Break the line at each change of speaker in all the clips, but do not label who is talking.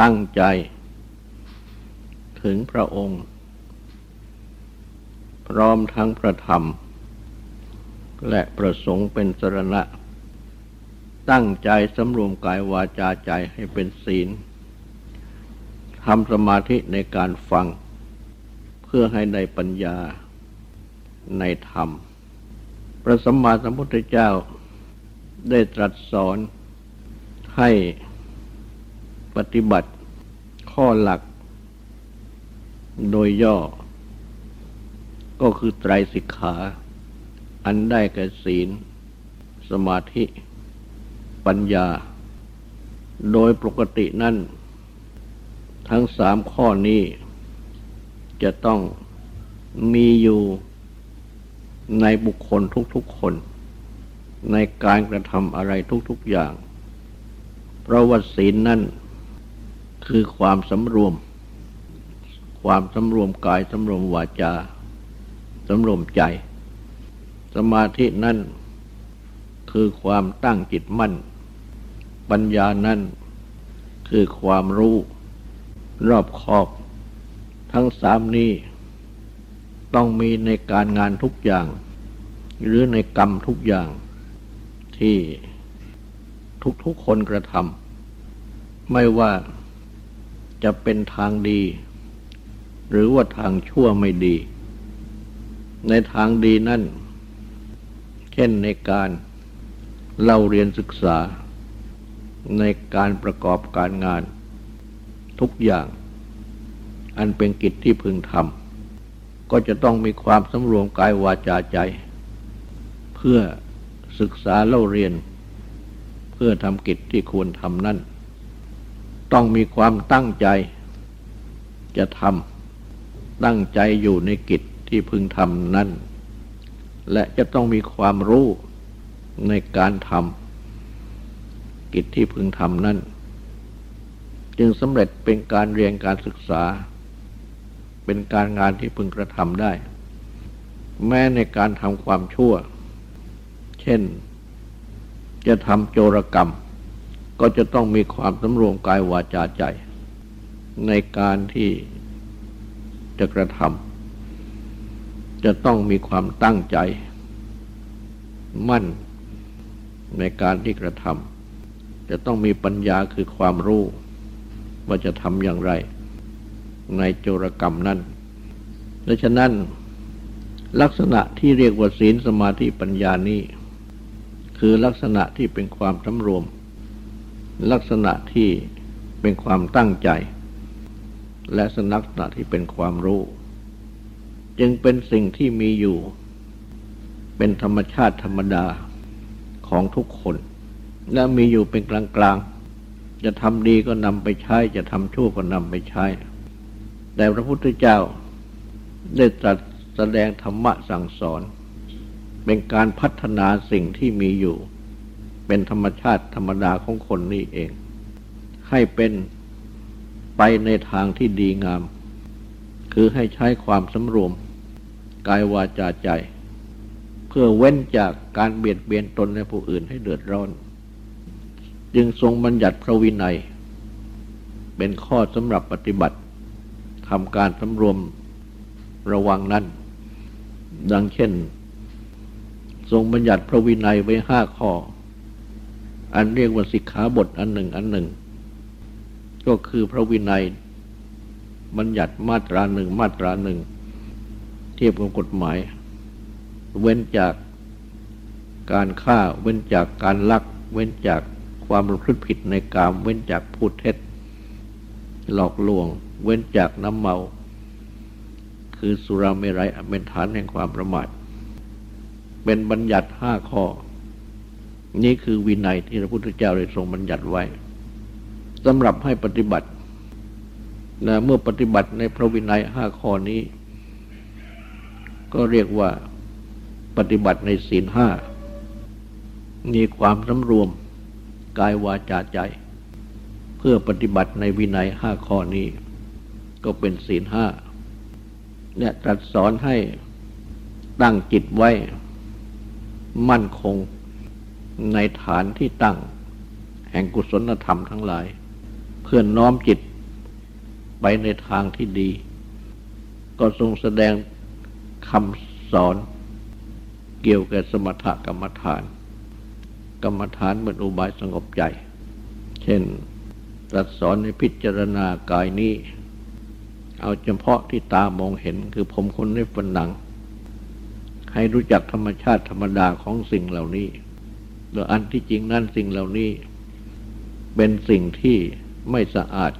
ตั้งใจ ถึงพระองค์ พร้อมทั้งพระธรรม และประสงค์เป็นสรณะ ตั้งใจสำรวมกายวาจาใจให้เป็นศีลทำสมาธิในการฟัง เพื่อให้ได้ปัญญาในธรรม พระสัมมาสัมพุทธเจ้าได้ตรัสสอนให้ ปฏิบัติข้อหลัก โดยย่อ ก็คือไตรสิกขา อันได้แก่ศีล สมาธิ ปัญญา โดยปกตินั่น ทั้งสามข้อนี้ จะต้องมีอยู่ในบุคคลทุกๆคน ในการกระทำอะไรทุกๆอย่าง เพราะว่าศีลนั่น คือความสำรวม ความสำรวมกายสำรวมวาจาสำรวมใจ สมาธินั่นคือความตั้งจิตมั่น ปัญญานั่นคือความรู้รอบขอบ ทั้งสามนี้ต้องมีในการงานทุกอย่าง หรือในกรรมทุกอย่างที่ทุกๆคนกระทำไม่ว่า จะเป็นทางดี หรือว่าทางชั่วไม่ดี ในทางดีนั่น เช่นในการเล่าเรียนศึกษา ในการประกอบการงาน ทุกอย่าง อันเป็นกิจที่พึงทำก็จะต้องมีความสำรวมกายวาจาใจ เพื่อศึกษาเล่าเรียน เพื่อทำกิจที่ควรทำนั่น ต้องมีความตั้งใจ จะทำตั้งใจอยู่ในกิจที่พึงทำนั่น และจะต้องมีความรู้ในการทำกิจที่พึงทำนั่น จึงสำเร็จเป็นการเรียนการศึกษา เป็นการงานที่พึงกระทำได้ แม้ในการทำความชั่ว เช่น จะทำโจรกรรม ก็จะต้องมีความสำรวมกายวาจาใจ ในการที่จะกระทำจะต้องมีความตั้งใจ มั่นในการที่กระทำจะต้องมีปัญญาคือความรู้ ว่าจะทำอย่างไร ในโจรกรรมนั้นดังฉะนั้นลักษณะที่เรียกว่าศีลสมาธิปัญญานี้ คือลักษณะที่เป็นความสำรวม ลักษณะที่เป็นความตั้งใจ และสนักษณะที่เป็นความรู้ จึงเป็นสิ่งที่มีอยู่ เป็นธรรมชาติธรรมดาของทุกคน และมีอยู่เป็นกลางๆ จะทำดีก็นำไปใช้ จะทำชั่วก็นำไปใช้ แต่พระพุทธเจ้าได้ตรัสแสดงธรรมะสั่งสอน เป็นการพัฒนาสิ่งที่มีอยู่ เป็นธรรมชาติธรรมดาของคนนี่เอง ให้เป็นไปในทางที่ดีงาม คือให้ใช้ความสำรวม กายวาจาใจ เพื่อเว้นจากการเบียดเบียนตนและผู้อื่นให้เดือดร้อน จึงทรงบัญญัติพระวินัย เป็นข้อสำหรับปฏิบัติทำการสำรวมระวังนั้น ดังเช่น ทรงบัญญัติพระวินัยไว้ห้าข้อ อันเรียกว่าสิกขาบทอันหนึ่งอันหนึ่ง ก็คือพระวินัย บัญญัติมาตราหนึ่งมาตราหนึ่ง เทียบกับกฎหมาย เว้นจากการฆ่าเว้นจากการลัก เว้นจากความประพฤติผิดในกาม เว้นจากพูดเท็จ หลอกลวง เว้นจากน้ำเมา คือสุราเมรัยเป็นฐานแห่งความประมาท เป็นบัญญัติห้าข้อ นี่คือวินัยที่พระพุทธเจ้าได้ทรงบัญญัติไว้สำหรับให้ปฏิบัตินะเมื่อปฏิบัติในพระวินัยห้าข้อนี้ ก็เรียกว่าปฏิบัติในศีลห้ามีความสำรวมกายวาจาใจ เพื่อปฏิบัติในวินัยห้าข้อนี้ ก็เป็นศีลห้าเนี่ยตรัสสอนให้ตั้งจิตไว้ มั่นคง ในฐานที่ตั้ง แห่งกุศลธรรมทั้งหลาย เพื่อนน้อมจิตไปในทางที่ดี ก็ทรงแสดงคำสอนเกี่ยวกับสมถกรรมฐาน กรรมฐานเป็นอุบายสงบใจ เช่นตรัสสอนในพิจารณากายนี้ เอาเฉพาะที่ตามองเห็นคือผมคนในฝันหนัง ให้รู้จักธรรมชาติธรรมดาของสิ่งเหล่านี้ อันที่จริงนั่นสิ่งเหล่านี้ เป็นสิ่งที่ไม่สะอาด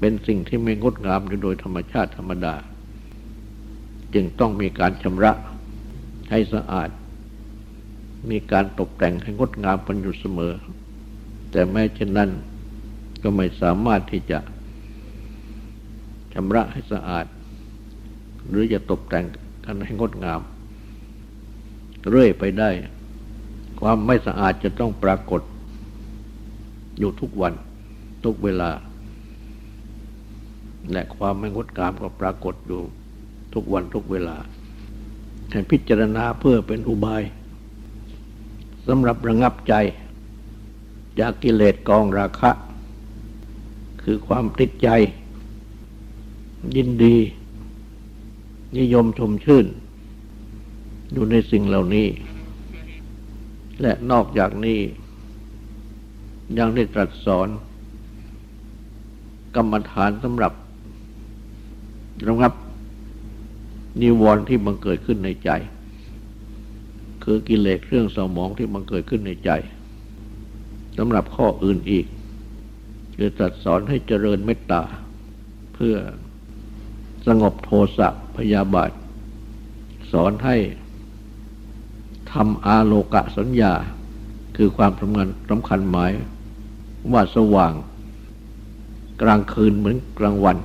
เป็นสิ่งที่ไม่งดงามอยู่โดยธรรมชาติธรรมดา จึงต้องมีการชำระให้สะอาด มีการตกแต่งให้งดงามพันอยู่เสมอ แต่แม้เช่นนั้นก็ไม่สามารถที่จะชำระให้สะอาด หรือจะตกแต่งกันให้งดงาม เรื่อยไปได้ ความไม่สะอาดจะต้องปรากฏ อยู่ทุกวันทุกเวลา และความไม่งดงามก็ปรากฏอยู่ทุกวันทุกเวลาให้พิจารณาเพื่อเป็นอุบายสำหรับระงับใจจากกิเลสกองราคะ คือความติดใจ ยินดี นิยมชมชื่น อยู่ในสิ่งเหล่านี้ และนอกจากนี้ ยังได้ตรัสสอน กรรมฐานสำหรับระงับนิวรณ์ที่บังเกิดขึ้นในใจ คือกิเลสเครื่องสมองที่บังเกิดขึ้นในใจสำหรับข้ออื่นอีกคือตรัสสอนให้เจริญเมตตา เพื่อสงบโทสะพยาบาท สอนให้ ทำอาโลกะสัญญา คือความสำคัญสำคัญหมายว่าสว่าง กลางคืนเหมือนกลางวัน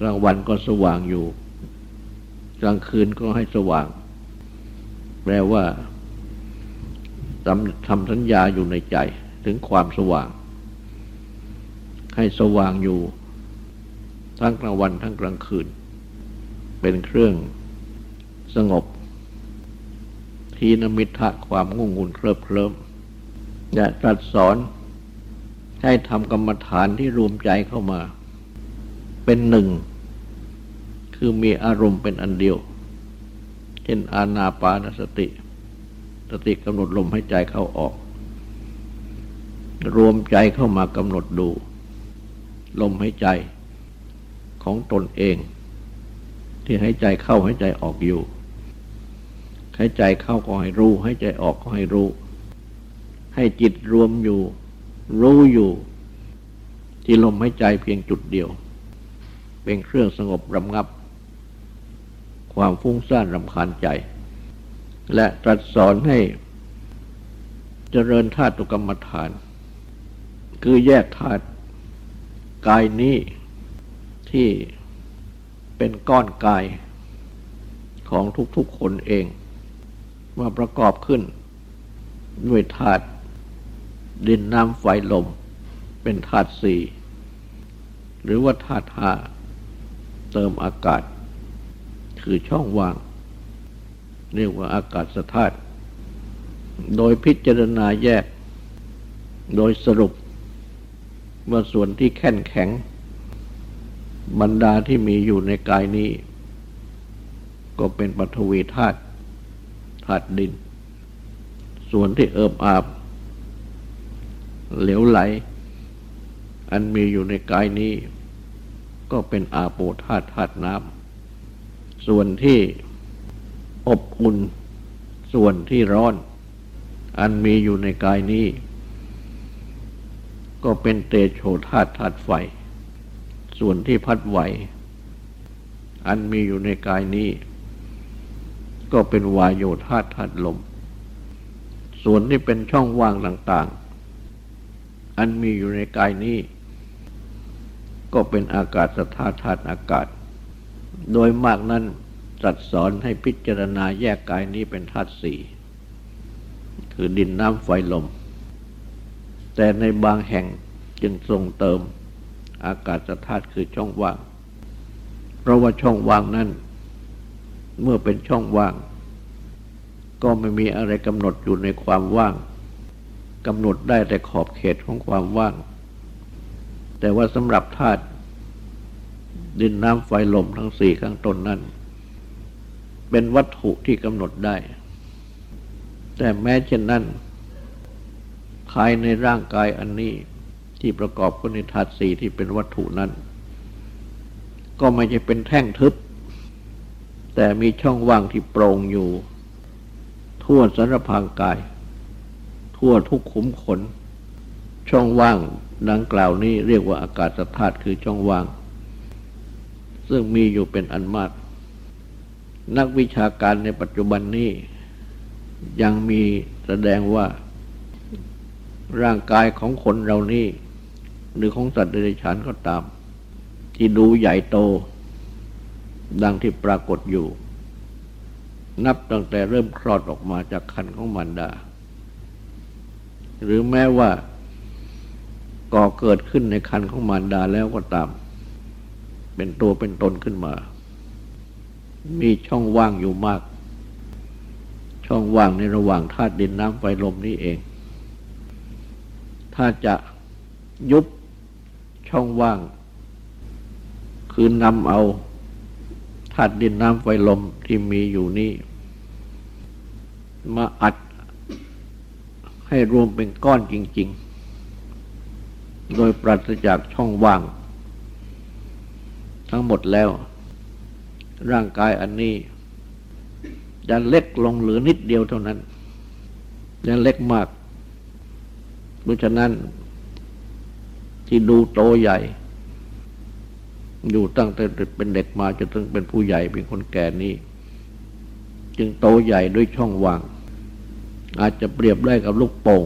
กลางวันก็สว่างอยู่ กลางคืนก็ให้สว่าง แปลว่าทำทำสัญญาอยู่ในใจถึงความสว่าง ให้สว่างอยู่ ทั้งกลางวันทั้งกลางคืน เป็นเครื่องสงบ ทีนมิทะความงุ่งงุนเคลิบเคลิ้มจะตรัสสอนให้ทำกรรมฐานที่รวมใจเข้ามา เป็นหนึ่ง คือมีอารมณ์เป็นอันเดียว เช่นอาณาปานสติ สติกำหนดลมให้ใจเข้าออก รวมใจเข้ามากำหนดดู ลมให้ใจของตนเอง ที่ให้ใจเข้าให้ใจออกอยู่ ให้ใจเข้าก็ให้รู้ให้ใจออกก็ให้รู้ ให้จิตรวมอยู่ รู้อยู่ ที่ลมให้ใจเพียงจุดเดียว เป็นเครื่องสงบรำงับ ความฟุ้งซ่านรำคาญใจ และตรัสสอนให้เจริญธาตุกรรมฐาน คือแยกธาตุกายนี้ที่เป็นก้อนกายของทุกๆคนเอง มาประกอบขึ้น ด้วยธาตุดินน้ำไฟลม เป็นธาตุสี่หรือว่าธาตุห้าเติมอากาศ คือช่องว่าง เรียกว่าอากาศธาตุโดยพิจารณาแยก โดยสรุป ว่าส่วนที่แข็งแข็ง บรรดาที่มีอยู่ในกายนี้ ก็เป็นปฐวีธาตุ ธาตุดิน ส่วนที่เอิบอาบ เหลวไหล อันมีอยู่ในกายนี้ ก็เป็นอาโปธาตุธาตุน้ำส่วนที่อบอุ่น ส่วนที่ร้อน อันมีอยู่ในกายนี้ ก็เป็นเตโชธาตุธาตุไฟ ส่วนที่พัดไหว อันมีอยู่ในกายนี้ ก็เป็นวายโยธาธาตุลม ส่วนที่เป็นช่องว่างต่างๆ อันมีอยู่ในกายนี้ ก็เป็นอากาศสธาธาตุอากาศ โดยมากนั้นตรัสสอนให้พิจารณาแยกกายนี้เป็นธาตุสี่คือดินน้ำไฟลม แต่ในบางแห่งจึงทรงเติม อากาศธาตุคือช่องว่าง เพราะว่าช่องว่างนั้น เมื่อเป็นช่องว่าง ก็ไม่มีอะไรกำหนดอยู่ในความว่างกำหนดได้แต่ขอบเขตของความว่าง แต่ว่าสำหรับธาตุดินน้ำไฟลมทั้งสี่ข้างต้นนั้น เป็นวัตถุที่กำหนดได้ แต่แม้เช่นนั้นภายในร่างกายอันนี้ที่ประกอบกันในธาตุสี่ที่เป็นวัตถุนั้น ก็ไม่ใช่เป็นแท่งทึบ แต่มีช่องว่างที่โปร่งอยู่ ทั่วสารพางกาย ทั่วทุกขุมขน ช่องว่างดังกล่าวนี้เรียกว่าอากาศธาตุคือช่องว่าง ซึ่งมีอยู่เป็นอันมาก นักวิชาการในปัจจุบันนี้ ยังมีแสดงว่า ร่างกายของคนเรานี่ หรือของสัตว์เดรัจฉานก็ตาม ที่ดูใหญ่โต ดังที่ปรากฏอยู่ นับตั้งแต่เริ่มคลอดออกมาจากคันของมารดา หรือแม้ว่าก่อเกิดขึ้นในคันของมารดาแล้วก็ตาม เป็นตัวเป็นตนขึ้นมา มีช่องว่างอยู่มาก ช่องว่างในระหว่างธาตุดินน้ำไฟลมนี้เอง ถ้าจะยุบช่องว่าง คือนำเอา ธาตุดินน้ำไฟลมที่มีอยู่นี่มาอัดให้รวมเป็นก้อนจริง ๆ โดยปราศจากช่องว่าง ทั้งหมดแล้ว ร่างกายอันนี้จะเล็กลงเหลือนิดเดียวเท่านั้นจะเล็กมากเพราะฉะนั้นที่ดูโตใหญ่ อยู่ตั้งแต่เป็นเด็กมาจนถึงเป็นผู้ใหญ่เป็นคนแก่นี้ จึงโตใหญ่ด้วยช่องว่าง อาจจะเปรียบได้กับลูกโป่ง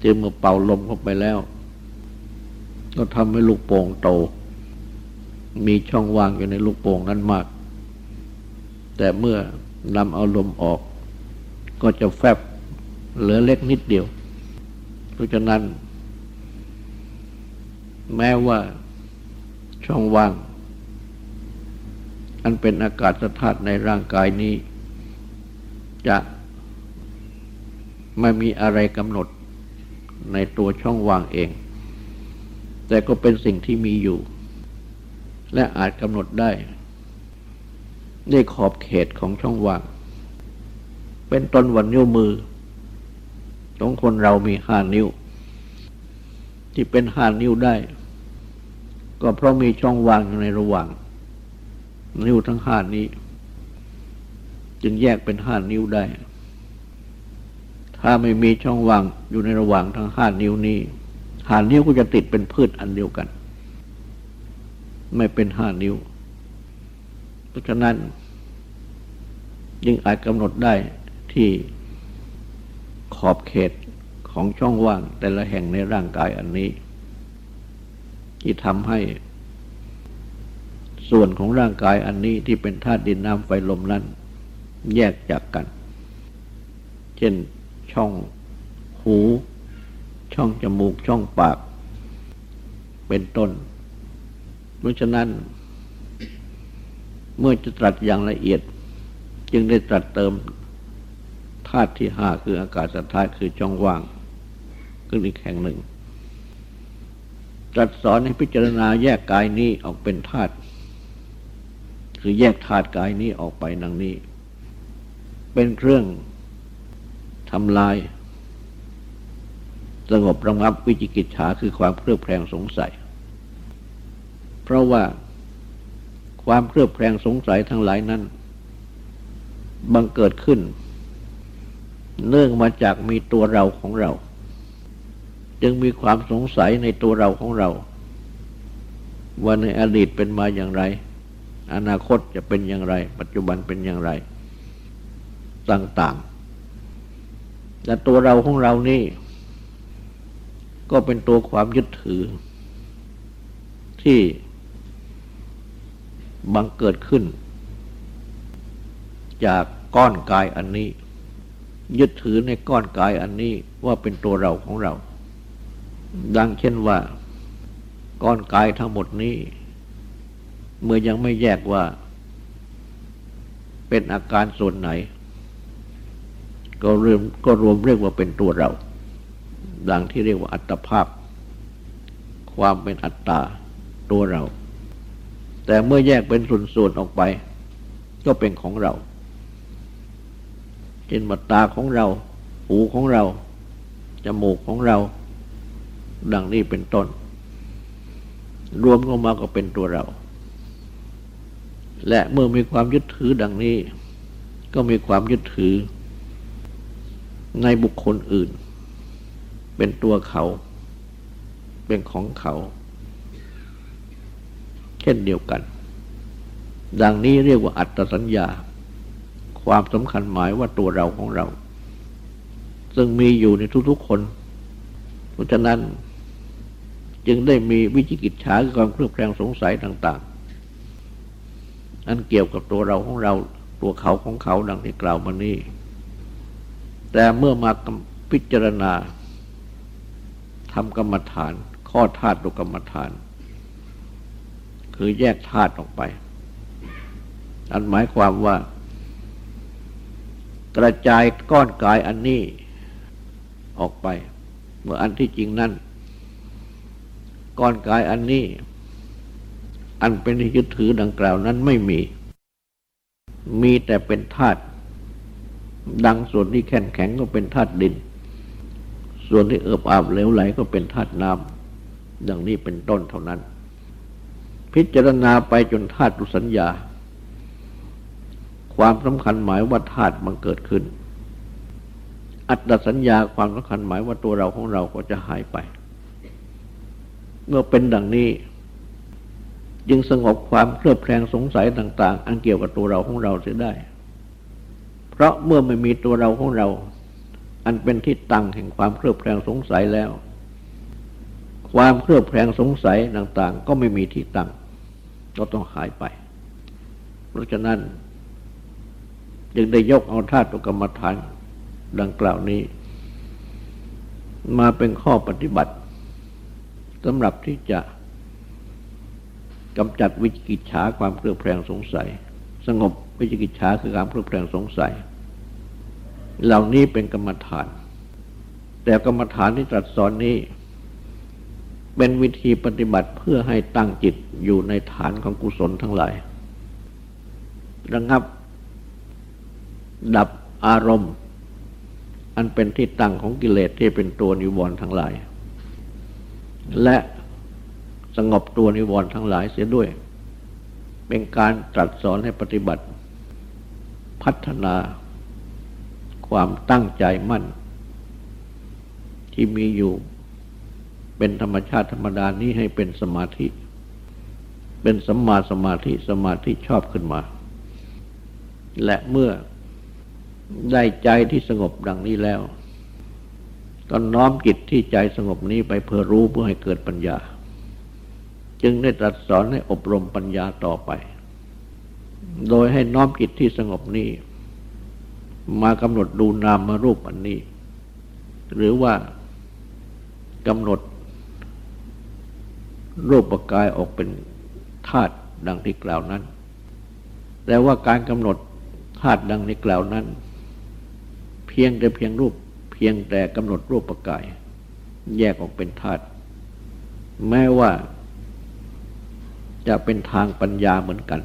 ที่เมื่อเป่าลมเข้าไปแล้ว ก็ทำให้ลูกโป่งโต มีช่องว่างอยู่ในลูกโป่งนั้นมาก แต่เมื่อนำเอาลมออก ก็จะแฟบเหลือเล็กนิดเดียว เพราะฉะนั้น แม้ว่า ช่องว่าง อันเป็นอากาศธาตุในร่างกายนี้ จะไม่มีอะไรกำหนดในตัวช่องว่างเอง แต่ก็เป็นสิ่งที่มีอยู่ และอาจกำหนดได้ในขอบเขตของช่องว่าง เป็นต้นวันนิ้วมือของคนเรามีห้านิ้ว ที่เป็นห้านิ้วได้ ก็เพราะมีช่องว่างอยู่ในระหว่าง นิ้วทั้งห้านี้ จึงแยกเป็นห้านิ้วได้ ถ้าไม่มีช่องว่างอยู่ในระหว่างทั้งห้านิ้วนี้ห้านิ้วก็จะติดเป็นพืชอันเดียวกัน ไม่เป็นห้านิ้ว เพราะฉะนั้นยิ่งอาจกำหนดได้ที่ขอบเขตของช่องว่างแต่ละแห่งในร่างกายอันนี้ ที่ทำให้ส่วนของร่างกายอันนี้ที่เป็นธาตุดินน้ำไฟลมนั้น แยกจากกัน เช่นช่องหู ช่องจมูกช่องปาก เป็นต้น เพราะฉะนั้น เมื่อจะตรัสอย่างละเอียด จึงได้ตรัสเติมธาตุที่ห้าคืออากาศธาตุคือช่องว่างขึ้นอีกแห่งหนึ่ง ตรัสสอนให้พิจารณาแยกกายนี้ออกเป็นธาตุคือแยกธาตุกายนี้ออกไปดังนี้ เป็นเครื่องทำลาย สงบระงับวิจิกิจฉาคือความเครือบแคลงสงสัย เพราะว่าความเครือบแคลงสงสัยทั้งหลายนั้น บังเกิดขึ้น เนื่องมาจากมีตัวเราของเรา จึงมีความสงสัยในตัวเราของเรา ว่าในอดีตเป็นมาอย่างไร อนาคตจะเป็นอย่างไร ปัจจุบันเป็นอย่างไร ต่างๆแต่ตัวเราของเรานี่ ก็เป็นตัวความยึดถือ ที่บังเกิดขึ้น จากก้อนกายอันนี้ ยึดถือในก้อนกายอันนี้ว่าเป็นตัวเราของเรา ดังเช่นว่าก้อนกายทั้งหมดนี้ เมื่อยังไม่แยกว่า เป็นอาการส่วนไหน ก็รวมก็รวมเรียกว่าเป็นตัวเรา ดังที่เรียกว่าอัตภาพ ความเป็นอัตตาตัวเรา แต่เมื่อแยกเป็นส่วนๆออกไป ก็เป็นของเราเช่นมาตาของเรา หูของเรา จมูกของเรา ดังนี้เป็นต้น รวมลงมาก็เป็นตัวเรา และเมื่อมีความยึดถือดังนี้ ก็มีความยึดถือ ในบุคคลอื่น เป็นตัวเขา เป็นของเขา เช่นเดียวกัน ดังนี้เรียกว่าอัตสัญญา ความสำคัญหมายว่าตัวเราของเราซึ่งมีอยู่ในทุกๆคน เพราะฉะนั้น จึงได้มีวิจิกิจฉาคือความเครือบแคลงสงสัยต่าง ๆ อันเกี่ยวกับตัวเราของเราตัวเขาของเขาดังที่กล่าวมานี้ แต่เมื่อมาพิจารณาทำกรรมฐาน ข้อธาตุกรรมฐาน คือแยกธาตุออกไป อันหมายความว่า กระจายก้อนกายอันนี้ออกไป เมื่ออันที่จริงนั่น ก้อนกายอันนี้ อันเป็นที่ยึดถือดังกล่าวนั้นไม่มี มีแต่เป็นธาตุดังส่วนที่แข็งแข็งก็เป็นธาตุดิน ส่วนที่เอิบอาบเหลวไหลก็เป็นธาตุน้ำดังนี้เป็นต้นเท่านั้น พิจารณาไปจนธาตุสัญญา ความสำคัญหมายว่าธาตุมันเกิดขึ้น อัตตสัญญาความสำคัญหมายว่าตัวเราของเราก็จะหายไป เมื่อเป็นดังนี้ จึงสงบความเครือบแคลงสงสัยต่าง ๆ อันเกี่ยวกับตัวเราของเราเสียได้ เพราะเมื่อไม่มีตัวเราของเรา อันเป็นที่ตั้งแห่งความเครือบแคลงสงสัยแล้ว ความเครือบแคลงสงสัยต่าง ๆ ก็ไม่มีที่ตั้ง ก็ต้องหายไป เพราะฉะนั้น จึงได้ยกเอาธาตุกรรมฐานดังกล่าวนี้ มาเป็นข้อปฏิบัติ สำหรับที่จะกำจัดวิจิกิจฉาความเครือบแคลงสงสัย สงบวิจิกิจฉาคือความเครือบแคลงสงสัย เหล่านี้เป็นกรรมฐาน แต่กรรมฐานที่ตรัสสอนนี้ เป็นวิธีปฏิบัติเพื่อให้ตั้งจิตอยู่ในฐานของกุศลทั้งหลาย ระงับ ดับอารมณ์ อันเป็นที่ตั้งของกิเลสที่เป็นตัวนิวรณ์ทั้งหลาย และสงบตัวนิวรณ์ทั้งหลายเสียด้วย เป็นการตรัสสอนให้ปฏิบัติ พัฒนาความตั้งใจมั่น ที่มีอยู่เป็นธรรมชาติธรรมดานี้ให้เป็นสมาธิ เป็นสัมมาสมาธิสมาธิชอบขึ้นมา และเมื่อได้ใจที่สงบดังนี้แล้ว ก็น้อมจิตที่ใจสงบนี้ไปเพื่อรู้เพื่อให้เกิดปัญญา จึงได้ตรัสสอนให้อบรมปัญญาต่อไป โดยให้น้อมจิตที่สงบนี้ มากำหนดดูนามมารูปอันนี้ หรือว่ากำหนดรูปกายออกเป็นธาตุดังที่กล่าวนั้น แต่ว่าการกำหนดธาตุดังที่กล่าวนั้น เพียงแต่เพียงรูป เพียงแต่กำหนดรูปกาย แยกออกเป็นธาตุแม้ว่าจะเป็นทางปัญญาเหมือนกัน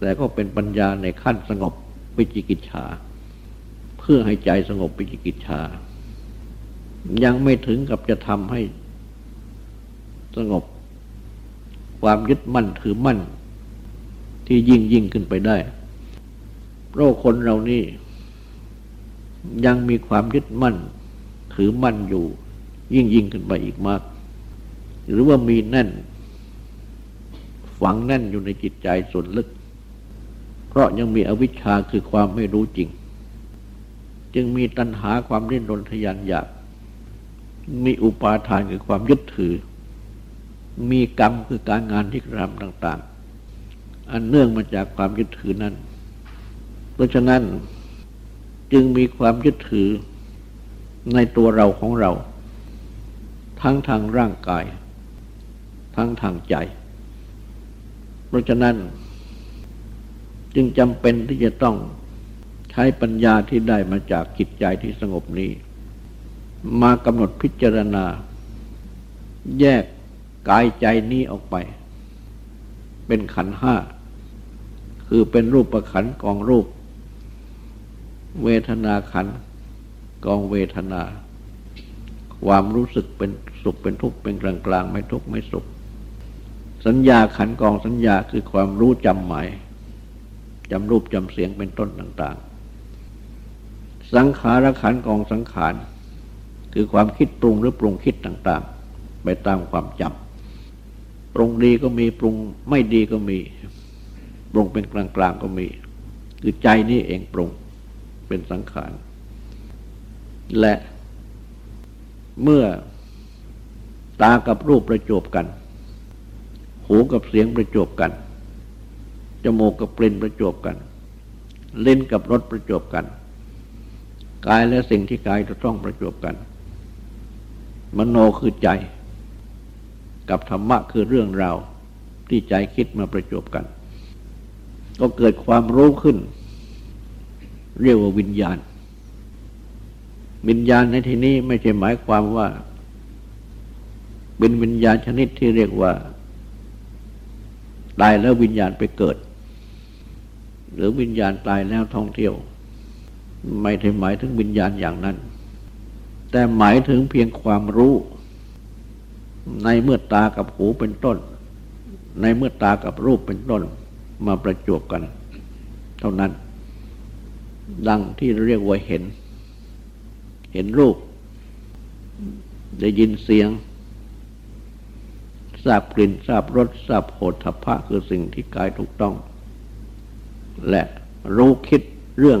แต่ก็เป็นปัญญาในขั้นสงบวิจิกิจฉา เพื่อให้ใจสงบวิจิกิจฉา ยังไม่ถึงกับจะทำให้สงบ ความยึดมั่นถือมั่น ที่ยิ่งยิ่งขึ้นไปได้เพราะคนเรานี่ ยังมีความยึดมั่น ถือมั่นอยู่ ยิ่งยิ่งขึ้นไปอีกมาก หรือว่ามีแน่น ฝังแน่นอยู่ในจิตใจส่วนลึก เพราะยังมีอวิชชาคือความไม่รู้จริง จึงมีตัณหาความเล่นรนทยานอยาก มีอุปาทานคือความยึดถือ มีกรรมคือการงานที่กระทำต่าง ๆ อันเนื่องมาจากความยึดถือนั้น เพราะฉะนั้น จึงมีความยึดถือในตัวเราของเรา ทั้งทางร่างกาย ทั้งทางใจ เพราะฉะนั้น จึงจำเป็นที่จะต้องใช้ปัญญาที่ได้มาจากจิตใจที่สงบนี้ มากำหนดพิจารณา แยกกายใจนี้ออกไป เป็นขันห้า คือเป็นรูปประขันกองรูป เวทนาขันกองเวทนา ความรู้สึกเป็นสุขเป็นทุกข์เป็นกลางกลางไม่ทุกข์ไม่สุข สัญญาขันกองสัญญาคือความรู้จำหมายจำรูปจำเสียงเป็นต้นต่าง ๆ สังขารขันกองสังขาร คือความคิดปรุงหรือปรุงคิดต่างๆ ไปตามความจำปรุงดีก็มีปรุงไม่ดีก็มี ปรุงเป็นกลางกลางก็มี คือใจนี่เองปรุง เป็นสังขาร และเมื่อตากับรูปประจบกัน หูกับเสียงประจบกัน จมูกกับกลิ่นประจบกันลิ้นกับรสประจบกัน กายและสิ่งที่กายจะต้องประจบกัน มโนคือใจ กับธรรมะคือเรื่องราวที่ใจคิดมาประจบกัน ก็เกิดความรู้ขึ้น เรียกว่าวิญญาณ วิญญาณในที่นี้ไม่ใช่หมายความว่า เป็นวิญญาณชนิดที่เรียกว่าตายแล้ววิญญาณไปเกิด หรือวิญญาณตายแล้วท่องเที่ยว ไม่ใช่หมายถึงวิญญาณอย่างนั้น แต่หมายถึงเพียงความรู้ ในเมื่อตากับหูเป็นต้น ในเมื่อตากับรูปเป็นต้นมาประจวบกัน เท่านั้น ดังที่เรียกว่าเห็น เห็นรูป ได้ยินเสียง ทราบกลิ่น ทราบรส ทราบโผฏฐัพพะคือสิ่งที่กายถูกต้อง และรู้คิดเรื่อง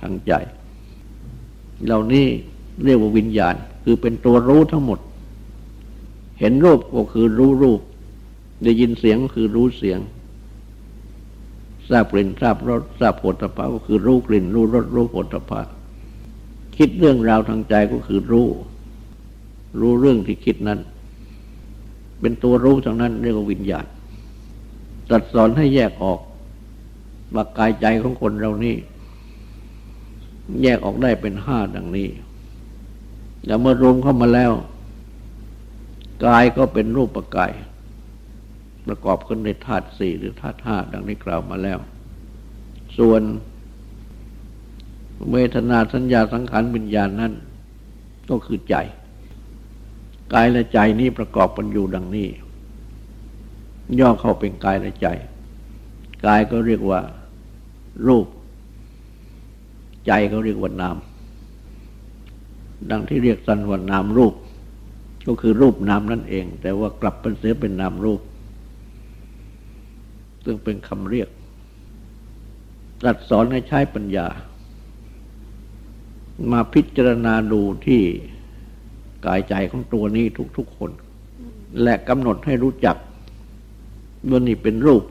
ทางใจ เหล่านี้เรียกว่าวิญญาณ คือเป็นตัวรู้ทั้งหมด เห็นรูปก็คือรู้รูป ได้ยินเสียงก็คือรู้เสียง ทราบกลิ่นทราบรสทราบผฏฐัพพะก็คือรู้กลิ่น รู้รสรู้ผฏฐัพพะคิดเรื่องราวทางใจก็คือรู้ รู้เรื่องที่คิดนั้น เป็นตัวรู้ทางนั้นเรียกว่าวิญญาณตัดสอนให้แยกออกว่ากายใจของคนเรานี่แยกออกได้เป็นห้าดังนี้แล้วเมื่อรวมเข้ามาแล้ว กายก็เป็นรูปปกาย ประกอบขึ้นในธาตุสี่หรือธาตุห้าดังนี้กล่าวมาแล้ว ส่วนเวทนาสัญญาสังขารวิญญาณนั่นก็คือใจ กายและใจนี้ประกอบกันอยู่ดังนี้ ย่อเข้าเป็นกายและใจ กายก็เรียกว่า รูป ใจก็เรียกว่านาม ดังที่เรียกสันว่านามรูป ก็คือรูปนามนั่นเอง แต่ว่ากลับเป็นเสียเป็นนามรูป ซึ่งเป็นคำเรียกตรัสสอนให้ใช้ปัญญา มาพิจารณาดูที่กายใจของตัวนี้ทุกๆคน และกำหนดให้รู้จักว่านี่เป็นรูป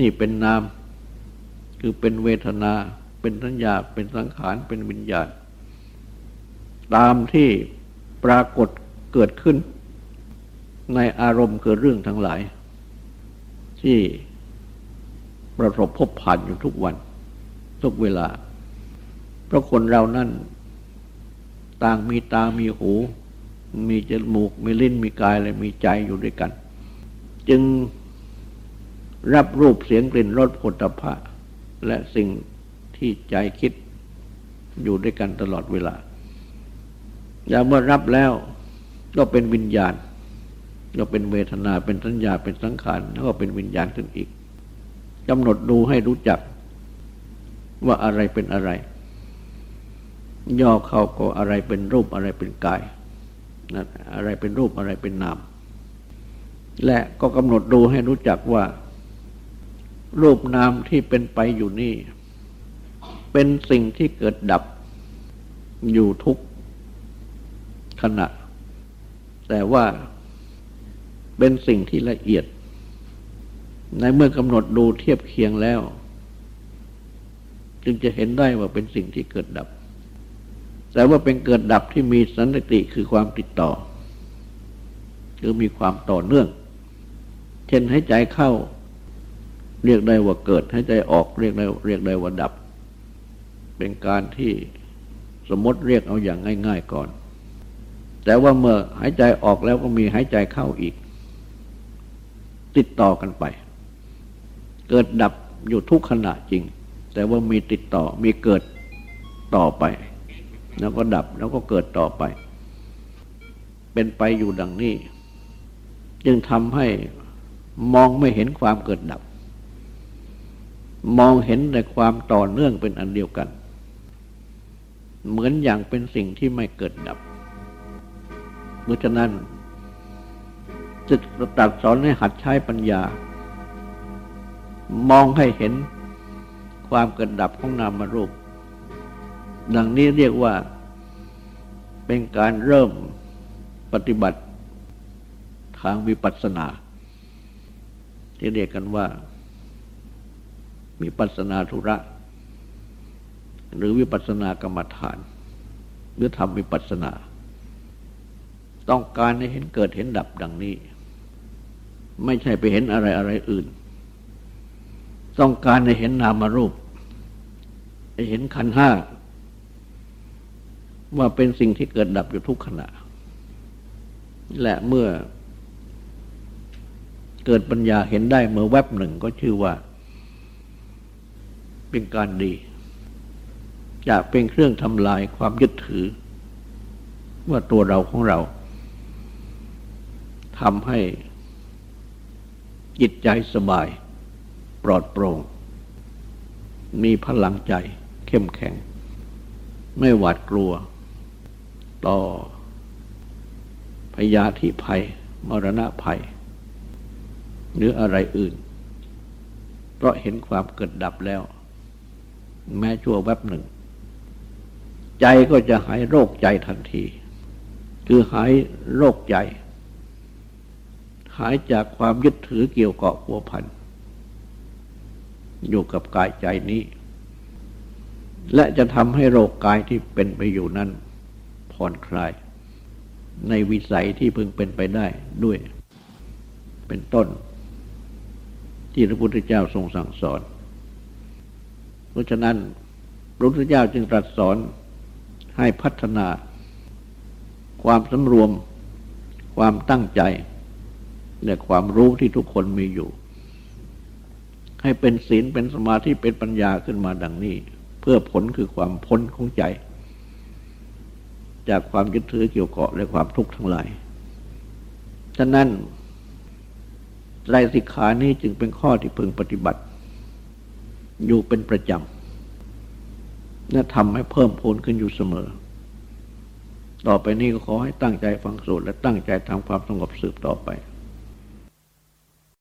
นี่เป็นนาม คือเป็นเวทนา เป็นสัญญา เป็นสังขาร เป็นวิญญาณ ตามที่ปรากฏเกิดขึ้น ในอารมณ์คือเรื่องทั้งหลาย ที่ประสบพบผ่านอยู่ทุกวัน ทุกเวลา เพราะคนเรานั่น ต่างมีตา มีหู มีจมูก มีลิ้น มีกาย และมีใจอยู่ด้วยกัน จึงรับรูปเสียงกลิ่นรสผลพะและสิ่งที่ใจคิดอยู่ด้วยกันตลอดเวลา อย่าเมื่อรับแล้วก็เป็นวิญญาณ ก็เป็นเวทนาเป็นสัญญาเป็นสังขารแล้วก็เป็นวิญญาณขึ้นอีกกำหนดดูให้รู้จัก ว่าอะไรเป็นอะไร ย่อเข้าก็อะไรเป็นรูปอะไรเป็นกายนะอะไรเป็นรูปอะไรเป็นนาม และก็กำหนดดูให้รู้จักว่า รูปนามที่เป็นไปอยู่นี่ เป็นสิ่งที่เกิดดับอยู่ทุกขณะ แต่ว่า เป็นสิ่งที่ละเอียด ในเมื่อกำหนดดูเทียบเคียงแล้ว จึงจะเห็นได้ว่าเป็นสิ่งที่เกิดดับ แต่ว่าเป็นเกิดดับที่มีสันติคือความติดต่อหรือมีความต่อเนื่อง เช่นให้ใจเข้า เรียกได้ว่าเกิดให้ใจออกเรียกได้เรียกได้ว่าดับ เป็นการที่สมมติเรียกเอาอย่างง่าย ๆก่อนแต่ว่าเมื่อหายใจออกแล้วก็มีหายใจเข้าอีก ติดต่อกันไป เกิดดับอยู่ทุกขณะจริง แต่ว่ามีติดต่อมีเกิดต่อไป แล้วก็ดับแล้วก็เกิดต่อไป เป็นไปอยู่ดังนี้ จึงทำให้มองไม่เห็นความเกิดดับ มองเห็นแต่ความต่อเนื่องเป็นอันเดียวกัน เหมือนอย่างเป็นสิ่งที่ไม่เกิดดับเพราะฉะนั้น จะตัดสอนให้หัดใช้ปัญญา มองให้เห็นความเกิดดับของนามรูป ดังนี้เรียกว่าเป็นการเริ่มปฏิบัติทางวิปัสสนา ที่เรียกกันว่ามีปัสนาธุระ หรือวิปัสสนากรรมฐาน หรือทำวิปัสสนา ต้องการให้เห็นเกิดเห็นดับดังนี้ ไม่ใช่ไปเห็นอะไรอะไรอื่น ต้องการให้เห็นนามรูปให้เห็นขันห้า ว่าเป็นสิ่งที่เกิดดับอยู่ทุกขณะ และเมื่อเกิดปัญญาเห็นได้เมื่อแวบหนึ่งก็ชื่อว่า เป็นการดี จะเป็นเครื่องทำลายความยึดถือ ว่าตัวเราของเราทำให้ จิตใจสบาย ปลอดโปร่ง มีพลังใจเข้มแข็ง ไม่หวาดกลัว ต่อ พยาธิภัย มรณะภัย หรืออะไรอื่น เพราะเห็นความเกิดดับแล้ว แม้ชั่วแวบหนึ่ง ใจก็จะหายโรคใจทันที คือหายโรคใจ หายจากความยึดถือเกี่ยวเกาะพัวพันอยู่กับกายใจนี้ และจะทำให้โรคกายที่เป็นไปอยู่นั้นผ่อนคลาย ในวิสัยที่พึงเป็นไปได้ด้วย เป็นต้น ที่พระพุทธเจ้าทรงสั่งสอน เพราะฉะนั้นพระพุทธเจ้าจึงตรัสสอนให้พัฒนา ความสำรวม ความตั้งใจ และความรู้ที่ทุกคนมีอยู่ ให้เป็นศีลเป็นสมาธิเป็นปัญญาขึ้นมาดังนี้ เพื่อผลคือความพ้นของใจ จากความยึดถือเกี่ยวเกาะและความทุกข์ทั้งหลายฉะนั้นไตรสิกขานี้จึงเป็นข้อที่พึงปฏิบัติ อยู่เป็นประจำและทำให้เพิ่มพูนขึ้นอยู่เสมอ ต่อไปนี้ก็ขอให้ตั้งใจฟังสูตรและตั้งใจทำความสงบสืบต่อไป